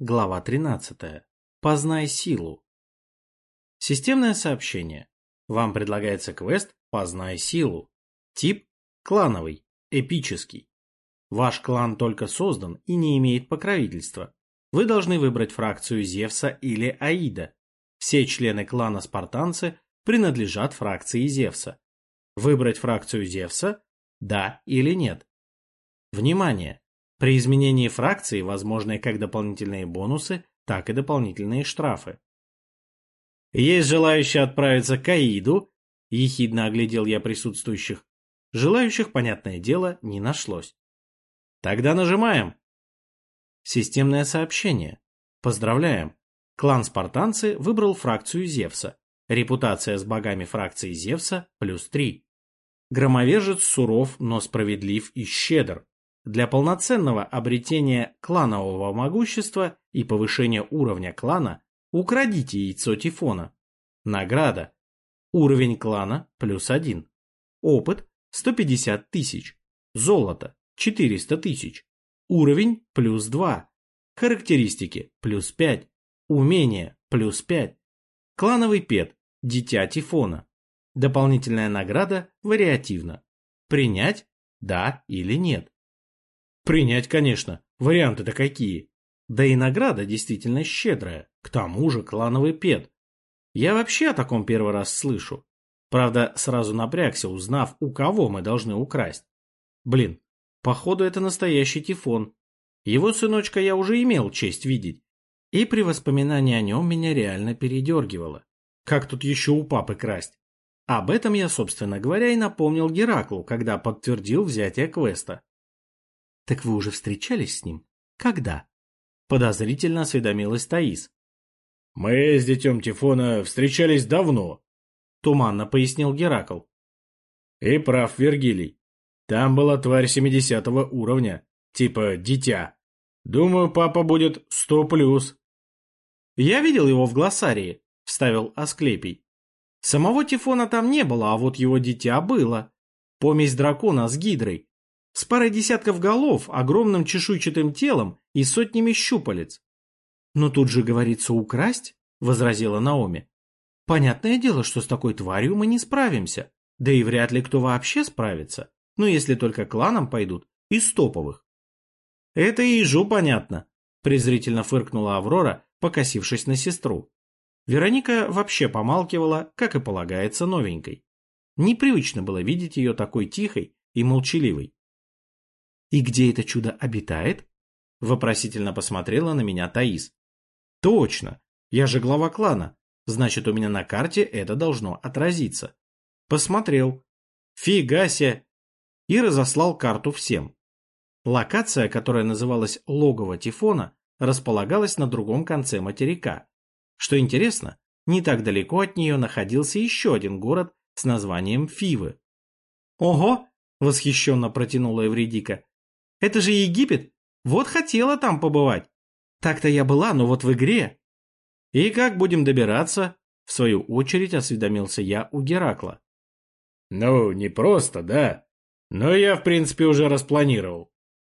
глава 13. Познай силу. Системное сообщение. Вам предлагается квест «Познай силу». Тип – клановый, эпический. Ваш клан только создан и не имеет покровительства. Вы должны выбрать фракцию Зевса или Аида. Все члены клана спартанцы принадлежат фракции Зевса. Выбрать фракцию Зевса – да или нет. Внимание! При изменении фракции возможны как дополнительные бонусы, так и дополнительные штрафы. «Есть желающие отправиться к Аиду?» – ехидно оглядел я присутствующих. Желающих, понятное дело, не нашлось. «Тогда нажимаем!» Системное сообщение. Поздравляем! Клан Спартанцы выбрал фракцию Зевса. Репутация с богами фракции Зевса плюс 3. Громовержец суров, но справедлив и щедр. Для полноценного обретения кланового могущества и повышения уровня клана украдите яйцо Тифона. Награда. Уровень клана плюс 1. Опыт 150 тысяч. Золото 400 тысяч. Уровень плюс 2. Характеристики плюс 5. Умение плюс 5. Клановый пет. Дитя Тифона. Дополнительная награда вариативна. Принять? Да или нет? Принять, конечно. Варианты-то какие. Да и награда действительно щедрая. К тому же клановый пет. Я вообще о таком первый раз слышу. Правда, сразу напрягся, узнав, у кого мы должны украсть. Блин, походу это настоящий Тифон. Его сыночка я уже имел честь видеть. И при воспоминании о нем меня реально передергивало. Как тут еще у папы красть? Об этом я, собственно говоря, и напомнил Гераклу, когда подтвердил взятие квеста. Так вы уже встречались с ним? Когда? Подозрительно осведомилась Таис. Мы с детем Тифона встречались давно, туманно пояснил Геракл. И прав Вергилий. Там была тварь семидесятого уровня, типа дитя. Думаю, папа будет сто плюс. Я видел его в глоссарии, вставил Асклепий. Самого Тифона там не было, а вот его дитя было. Помесь дракона с гидрой с парой десятков голов, огромным чешуйчатым телом и сотнями щупалец. «Но тут же говорится украсть», — возразила Наоми. «Понятное дело, что с такой тварью мы не справимся, да и вряд ли кто вообще справится, ну если только кланом пойдут, из топовых». «Это и ежу понятно», — презрительно фыркнула Аврора, покосившись на сестру. Вероника вообще помалкивала, как и полагается новенькой. Непривычно было видеть ее такой тихой и молчаливой. «И где это чудо обитает?» Вопросительно посмотрела на меня Таис. «Точно! Я же глава клана. Значит, у меня на карте это должно отразиться». Посмотрел. Фига! И разослал карту всем. Локация, которая называлась «Логово Тифона», располагалась на другом конце материка. Что интересно, не так далеко от нее находился еще один город с названием Фивы. «Ого!» — восхищенно протянула Эвредика. Это же Египет. Вот хотела там побывать. Так-то я была, но вот в игре. И как будем добираться? В свою очередь осведомился я у Геракла. Ну, не просто, да. Но я, в принципе, уже распланировал.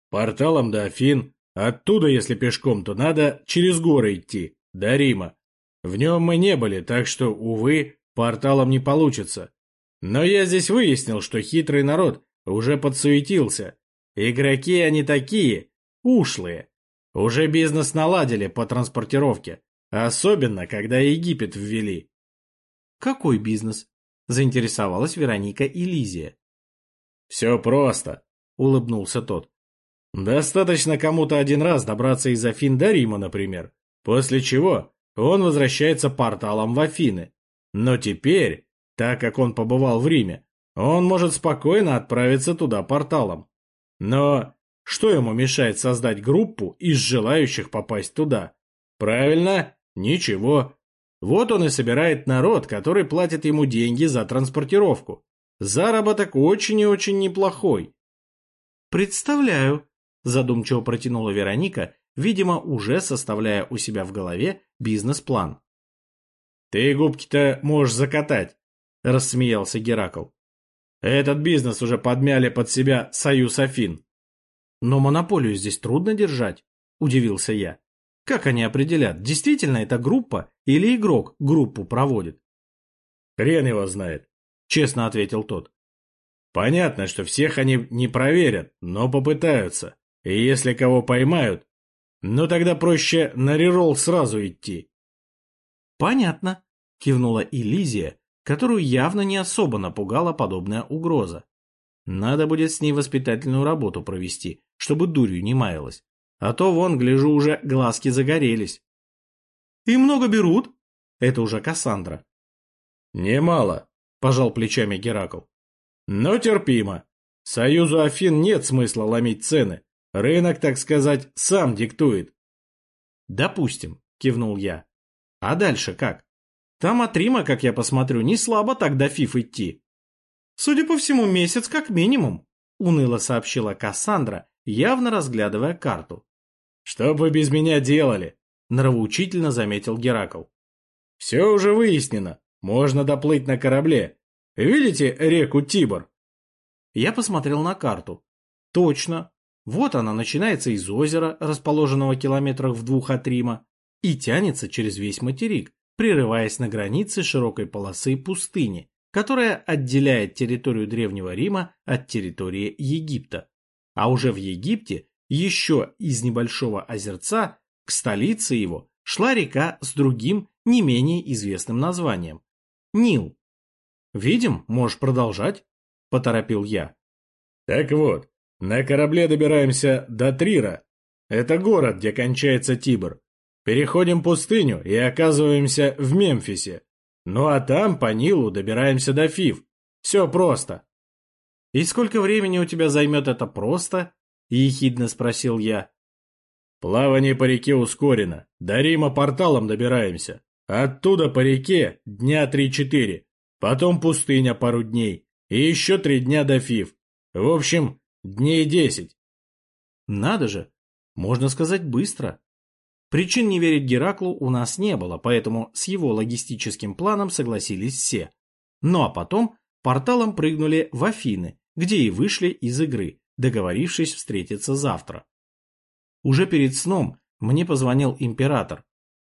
Порталом до Афин, оттуда, если пешком, то надо через горы идти, до Рима. В нем мы не были, так что, увы, порталом не получится. Но я здесь выяснил, что хитрый народ уже подсуетился Игроки они такие, ушлые. Уже бизнес наладили по транспортировке. Особенно, когда Египет ввели. Какой бизнес? Заинтересовалась Вероника и Лизия. Все просто, улыбнулся тот. Достаточно кому-то один раз добраться из Афин до Рима, например. После чего он возвращается порталом в Афины. Но теперь, так как он побывал в Риме, он может спокойно отправиться туда порталом. Но что ему мешает создать группу из желающих попасть туда? Правильно, ничего. Вот он и собирает народ, который платит ему деньги за транспортировку. Заработок очень и очень неплохой. Представляю, задумчиво протянула Вероника, видимо, уже составляя у себя в голове бизнес-план. Ты губки-то можешь закатать, рассмеялся Геракл. Этот бизнес уже подмяли под себя Союз Афин. Но монополию здесь трудно держать, удивился я. Как они определят, действительно это группа или игрок группу проводит? Хрен его знает, честно ответил тот. Понятно, что всех они не проверят, но попытаются. И если кого поймают, ну тогда проще на реролл сразу идти. Понятно, кивнула Элизия, которую явно не особо напугала подобная угроза. Надо будет с ней воспитательную работу провести, чтобы дурью не маялась. А то, вон, гляжу, уже глазки загорелись. «И много берут?» Это уже Кассандра. «Немало», — пожал плечами Геракл. «Но терпимо. Союзу Афин нет смысла ломить цены. Рынок, так сказать, сам диктует». «Допустим», — кивнул я. «А дальше как? Там от Рима, как я посмотрю, не слабо так до Фиф идти. Судя по всему, месяц как минимум, уныло сообщила Кассандра, явно разглядывая карту. Что бы без меня делали? нравоучительно заметил Геракл. Все уже выяснено. Можно доплыть на корабле. Видите реку Тибр? Я посмотрел на карту. Точно. Вот она начинается из озера, расположенного километрах в двух от Рима, и тянется через весь материк, прерываясь на границе широкой полосы пустыни, которая отделяет территорию Древнего Рима от территории Египта. А уже в Египте, еще из небольшого озерца, к столице его шла река с другим, не менее известным названием – Нил. «Видим, можешь продолжать», – поторопил я. «Так вот, на корабле добираемся до Трира. Это город, где кончается Тибр. Переходим пустыню и оказываемся в Мемфисе. Ну а там по Нилу добираемся до Фив. Все просто. И сколько времени у тебя займет это просто? Ехидно спросил я. Плавание по реке ускорено. До Рима порталом добираемся. Оттуда по реке дня три-четыре. Потом пустыня пару дней. И еще три дня до Фив. В общем, дней десять. Надо же. Можно сказать быстро. Причин не верить Гераклу у нас не было, поэтому с его логистическим планом согласились все. Ну а потом порталом прыгнули в Афины, где и вышли из игры, договорившись встретиться завтра. Уже перед сном мне позвонил император.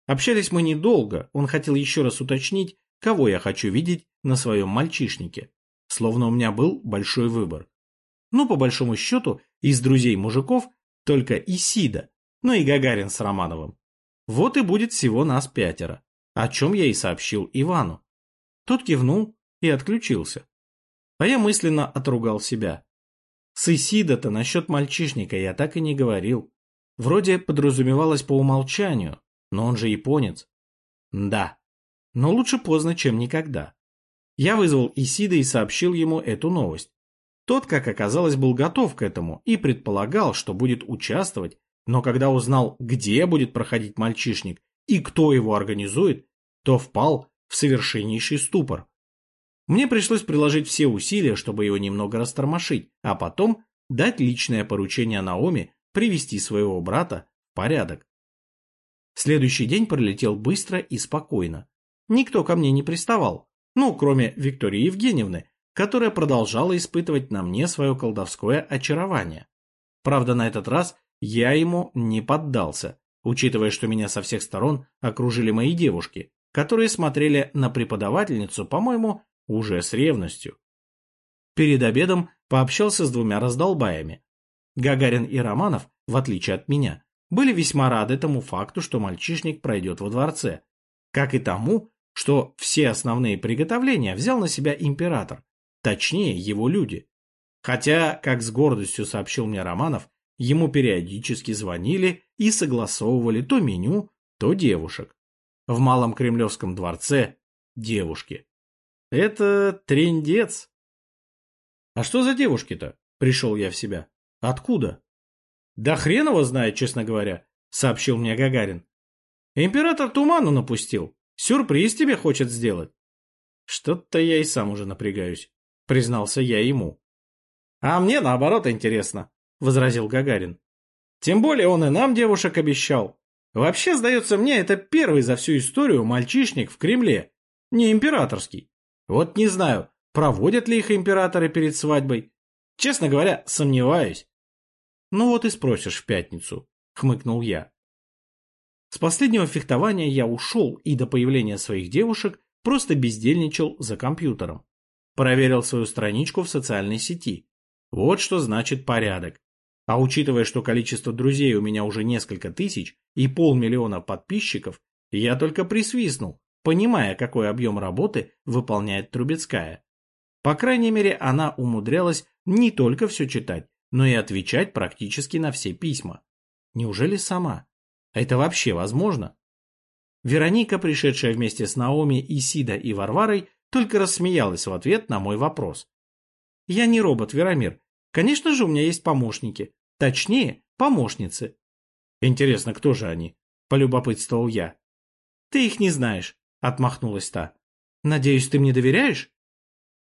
Общались мы недолго, он хотел еще раз уточнить, кого я хочу видеть на своем мальчишнике. Словно у меня был большой выбор. Ну, по большому счету, из друзей мужиков только Исида, ну и Гагарин с Романовым. Вот и будет всего нас пятеро, о чем я и сообщил Ивану. Тот кивнул и отключился. А я мысленно отругал себя. С Исида-то насчет мальчишника я так и не говорил. Вроде подразумевалось по умолчанию, но он же японец. Да, но лучше поздно, чем никогда. Я вызвал Исида и сообщил ему эту новость. Тот, как оказалось, был готов к этому и предполагал, что будет участвовать но когда узнал, где будет проходить мальчишник и кто его организует, то впал в совершеннейший ступор. Мне пришлось приложить все усилия, чтобы его немного растормошить, а потом дать личное поручение Наоми привести своего брата в порядок. Следующий день пролетел быстро и спокойно. Никто ко мне не приставал, ну, кроме Виктории Евгеньевны, которая продолжала испытывать на мне свое колдовское очарование. Правда, на этот раз я ему не поддался, учитывая, что меня со всех сторон окружили мои девушки, которые смотрели на преподавательницу, по-моему, уже с ревностью. Перед обедом пообщался с двумя раздолбаями. Гагарин и Романов, в отличие от меня, были весьма рады тому факту, что мальчишник пройдет во дворце, как и тому, что все основные приготовления взял на себя император, точнее его люди. Хотя, как с гордостью сообщил мне Романов, Ему периодически звонили и согласовывали то меню, то девушек. В Малом Кремлевском дворце девушки. Это трендец. А что за девушки-то? Пришел я в себя. Откуда? Да хрен его знает, честно говоря, сообщил мне Гагарин. Император туману напустил. Сюрприз тебе хочет сделать. Что-то я и сам уже напрягаюсь, признался я ему. А мне наоборот интересно, — возразил Гагарин. «Тем более он и нам девушек обещал. Вообще, сдается мне, это первый за всю историю мальчишник в Кремле. Не императорский. Вот не знаю, проводят ли их императоры перед свадьбой. Честно говоря, сомневаюсь». «Ну вот и спросишь в пятницу», — хмыкнул я. С последнего фехтования я ушел и до появления своих девушек просто бездельничал за компьютером. Проверил свою страничку в социальной сети. Вот что значит порядок. А учитывая, что количество друзей у меня уже несколько тысяч и полмиллиона подписчиков, я только присвистнул, понимая, какой объем работы выполняет Трубецкая. По крайней мере, она умудрялась не только все читать, но и отвечать практически на все письма. Неужели сама? Это вообще возможно? Вероника, пришедшая вместе с Наоми, Исида и Варварой, только рассмеялась в ответ на мой вопрос. «Я не робот, Веромир. Конечно же, у меня есть помощники. Точнее, помощницы. Интересно, кто же они? Полюбопытствовал я. Ты их не знаешь, отмахнулась та. Надеюсь, ты мне доверяешь?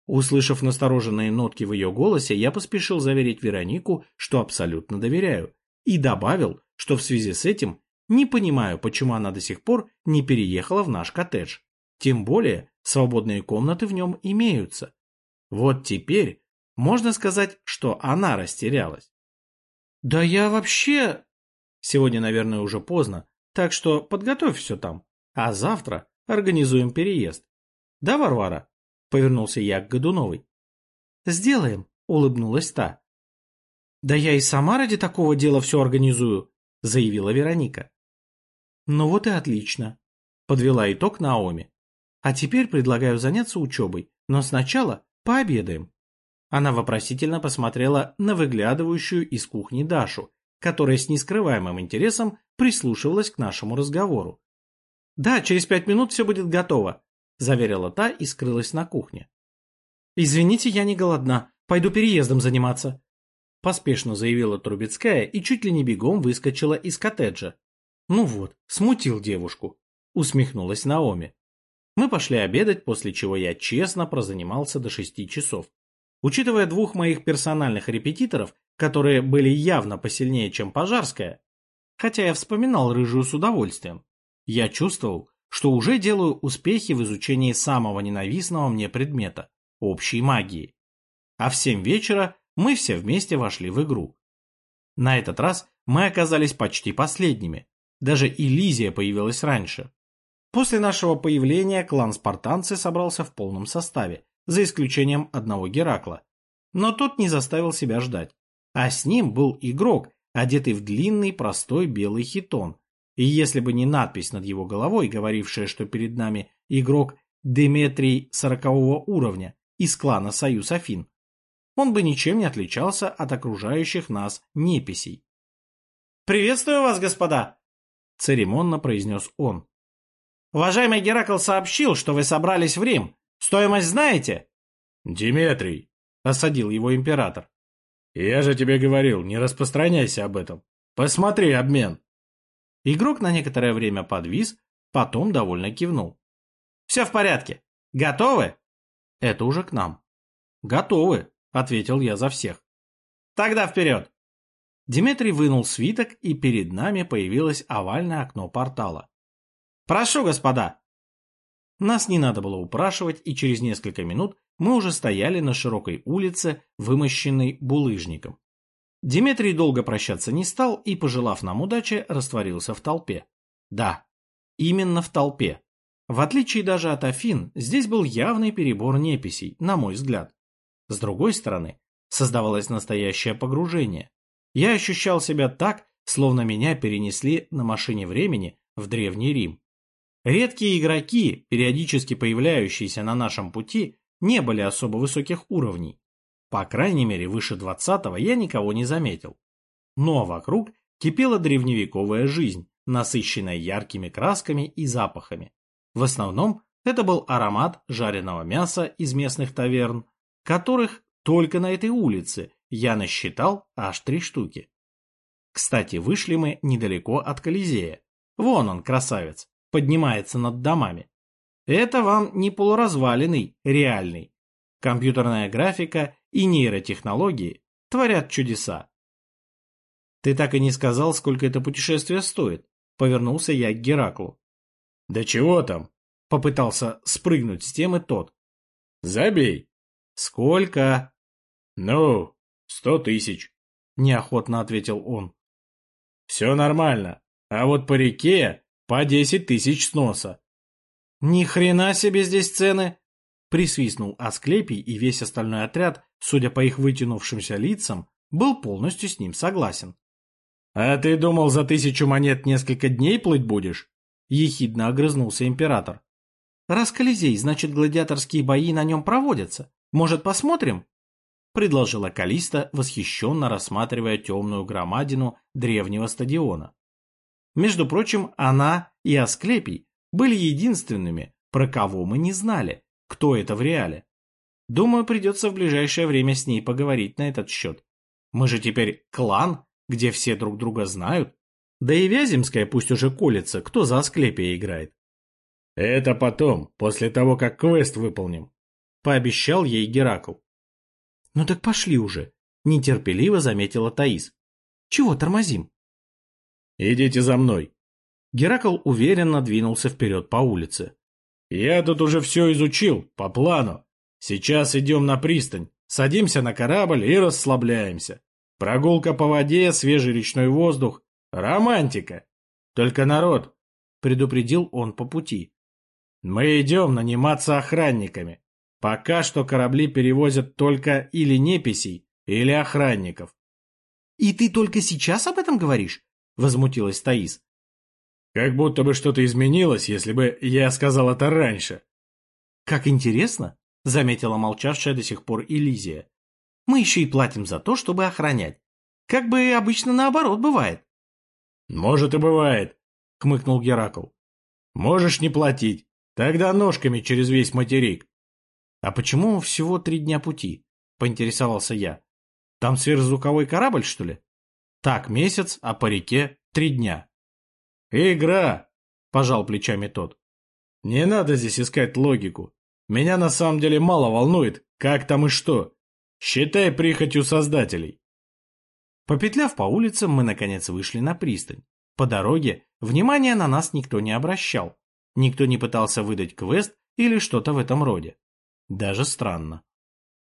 Услышав настороженные нотки в ее голосе, я поспешил заверить Веронику, что абсолютно доверяю, и добавил, что в связи с этим не понимаю, почему она до сих пор не переехала в наш коттедж. Тем более, свободные комнаты в нем имеются. Вот теперь можно сказать, что она растерялась. «Да я вообще...» «Сегодня, наверное, уже поздно, так что подготовь все там, а завтра организуем переезд. Да, Варвара?» — повернулся я к Годуновой. «Сделаем», — улыбнулась та. «Да я и сама ради такого дела все организую», — заявила Вероника. «Ну вот и отлично», — подвела итог Наоми. «А теперь предлагаю заняться учебой, но сначала пообедаем». Она вопросительно посмотрела на выглядывающую из кухни Дашу, которая с нескрываемым интересом прислушивалась к нашему разговору. «Да, через пять минут все будет готово», – заверила та и скрылась на кухне. «Извините, я не голодна. Пойду переездом заниматься», – поспешно заявила Трубецкая и чуть ли не бегом выскочила из коттеджа. «Ну вот, смутил девушку», – усмехнулась Наоми. Мы пошли обедать, после чего я честно прозанимался до шести часов. Учитывая двух моих персональных репетиторов, которые были явно посильнее, чем Пожарская, хотя я вспоминал рыжую с удовольствием, я чувствовал, что уже делаю успехи в изучении самого ненавистного мне предмета – общей магии. А в семь вечера мы все вместе вошли в игру. На этот раз мы оказались почти последними. Даже Элизия появилась раньше. После нашего появления клан спартанцы собрался в полном составе, за исключением одного Геракла. Но тот не заставил себя ждать. А с ним был игрок, одетый в длинный простой белый хитон. И если бы не надпись над его головой, говорившая, что перед нами игрок Деметрий сорокового уровня из клана Союз Афин, он бы ничем не отличался от окружающих нас неписей. «Приветствую вас, господа!» — церемонно произнес он. «Уважаемый Геракл сообщил, что вы собрались в Рим, Стоимость знаете? Диметрий, осадил его император. Я же тебе говорил, не распространяйся об этом. Посмотри обмен. Игрок на некоторое время подвис, потом довольно кивнул. Все в порядке. Готовы? Это уже к нам. Готовы, ответил я за всех. Тогда вперед. Дмитрий вынул свиток, и перед нами появилось овальное окно портала. «Прошу, господа!» Нас не надо было упрашивать, и через несколько минут мы уже стояли на широкой улице, вымощенной булыжником. Дмитрий долго прощаться не стал и, пожелав нам удачи, растворился в толпе. Да, именно в толпе. В отличие даже от Афин, здесь был явный перебор неписей, на мой взгляд. С другой стороны, создавалось настоящее погружение. Я ощущал себя так, словно меня перенесли на машине времени в Древний Рим. Редкие игроки, периодически появляющиеся на нашем пути, не были особо высоких уровней. По крайней мере, выше 20 я никого не заметил. Но вокруг кипела древневековая жизнь, насыщенная яркими красками и запахами. В основном это был аромат жареного мяса из местных таверн, которых только на этой улице я насчитал аж три штуки. Кстати, вышли мы недалеко от Колизея. Вон он, красавец поднимается над домами. Это вам не полуразваленный, реальный. Компьютерная графика и нейротехнологии творят чудеса. Ты так и не сказал, сколько это путешествие стоит. Повернулся я к Гераклу. Да чего там? Попытался спрыгнуть с темы тот. Забей. Сколько? Ну, сто тысяч. Неохотно ответил он. Все нормально. А вот по реке по десять тысяч сноса. Ни хрена себе здесь цены! Присвистнул Асклепий, и весь остальной отряд, судя по их вытянувшимся лицам, был полностью с ним согласен. «А ты думал, за тысячу монет несколько дней плыть будешь?» — ехидно огрызнулся император. «Раз Колизей, значит, гладиаторские бои на нем проводятся. Может, посмотрим?» — предложила Калиста, восхищенно рассматривая темную громадину древнего стадиона. Между прочим, она и Асклепий были единственными, про кого мы не знали, кто это в реале. Думаю, придется в ближайшее время с ней поговорить на этот счет. Мы же теперь клан, где все друг друга знают. Да и Вяземская пусть уже колется, кто за Асклепия играет. Это потом, после того, как квест выполним, пообещал ей Геракл. Ну так пошли уже, нетерпеливо заметила Таис. Чего тормозим? Идите за мной. Геракл уверенно двинулся вперед по улице. Я тут уже все изучил, по плану. Сейчас идем на пристань, садимся на корабль и расслабляемся. Прогулка по воде, свежий речной воздух. Романтика. Только народ, предупредил он по пути. Мы идем наниматься охранниками. Пока что корабли перевозят только или неписей, или охранников. И ты только сейчас об этом говоришь? Возмутилась Таис. Как будто бы что-то изменилось, если бы я сказал это раньше. Как интересно, заметила молчавшая до сих пор Элизия. Мы еще и платим за то, чтобы охранять. Как бы обычно наоборот бывает. Может и бывает, хмыкнул Геракл. Можешь не платить. Тогда ножками через весь материк. А почему всего три дня пути? Поинтересовался я. Там сверхзвуковой корабль, что ли? Так, месяц, а по реке три дня. Игра, пожал плечами тот. Не надо здесь искать логику. Меня на самом деле мало волнует, как там и что. Считай прихотью создателей. Попетляв по улицам, мы наконец вышли на пристань. По дороге внимания на нас никто не обращал. Никто не пытался выдать квест или что-то в этом роде. Даже странно.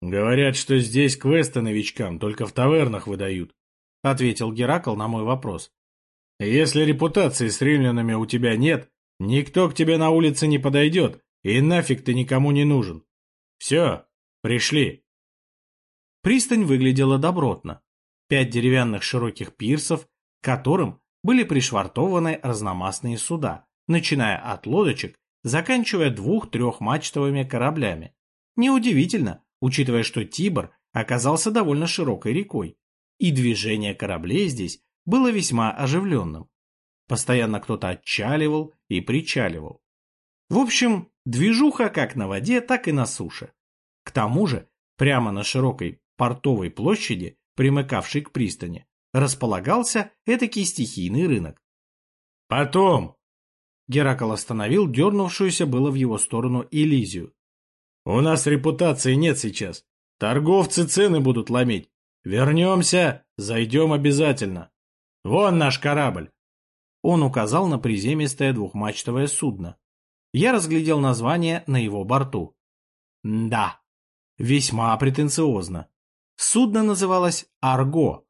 «Говорят, что здесь квесты новичкам только в тавернах выдают», — ответил Геракл на мой вопрос. «Если репутации с римлянами у тебя нет, никто к тебе на улице не подойдет, и нафиг ты никому не нужен. Все, пришли». Пристань выглядела добротно. Пять деревянных широких пирсов, к которым были пришвартованы разномастные суда, начиная от лодочек, заканчивая двух-трехмачтовыми кораблями. Неудивительно, учитывая, что Тибр оказался довольно широкой рекой, и движение кораблей здесь было весьма оживленным. Постоянно кто-то отчаливал и причаливал. В общем, движуха как на воде, так и на суше. К тому же, прямо на широкой портовой площади, примыкавшей к пристани, располагался этакий стихийный рынок. «Потом!» Геракл остановил дернувшуюся было в его сторону Элизию. «У нас репутации нет сейчас. Торговцы цены будут ломить. Вернемся, зайдем обязательно. Вон наш корабль!» Он указал на приземистое двухмачтовое судно. Я разглядел название на его борту. Да, весьма претенциозно. Судно называлось «Арго»,